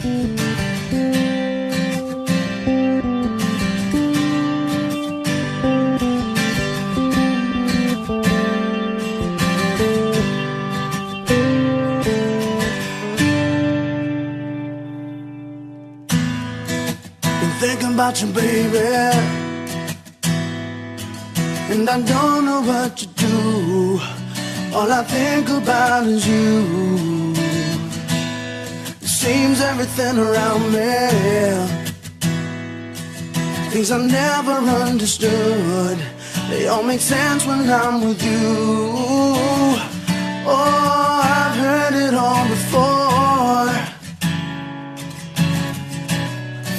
Thinking about you, baby. And I don't know what to do. All I think about is you. Everything around me. Things I never understood. They all make sense when I'm with you. Oh, I've heard it all before.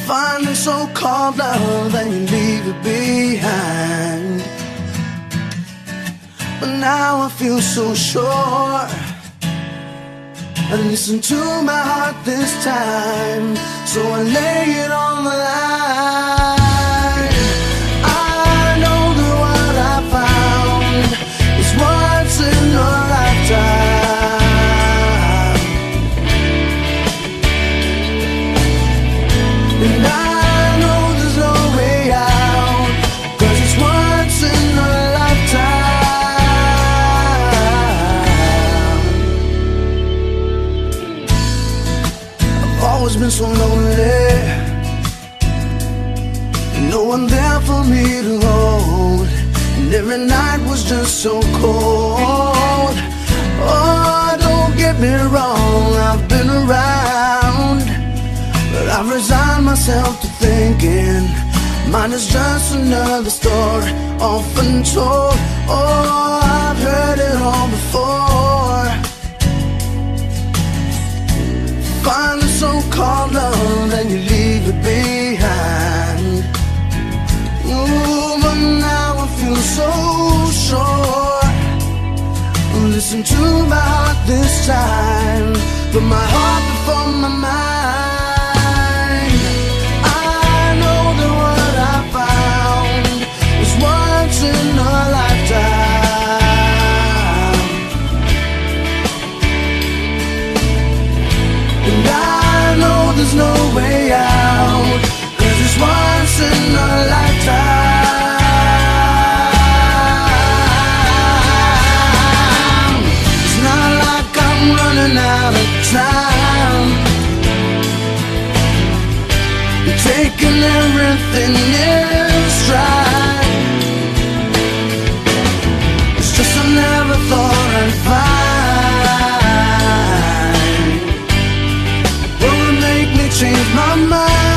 Find the so-called love and you leave it behind. But now I feel so sure. I listen to my heart this time, so I lay it on the line. I know that what I found is once in a lifetime. And I so lonely. No one there for me to hold. And every night was just so cold. Oh, don't get me wrong I've been around. But I've resigned myself to thinking. Mine is just another story Often told Oh, I've heard it all before call love and you leave it behind. Ooh, but now I feel so sure. Listen to my heart this time. Put my heart before my mind. there's no way out. Cause it's once in a lifetime. It's not like I'm running out of time. You're taking everything in. change my mind.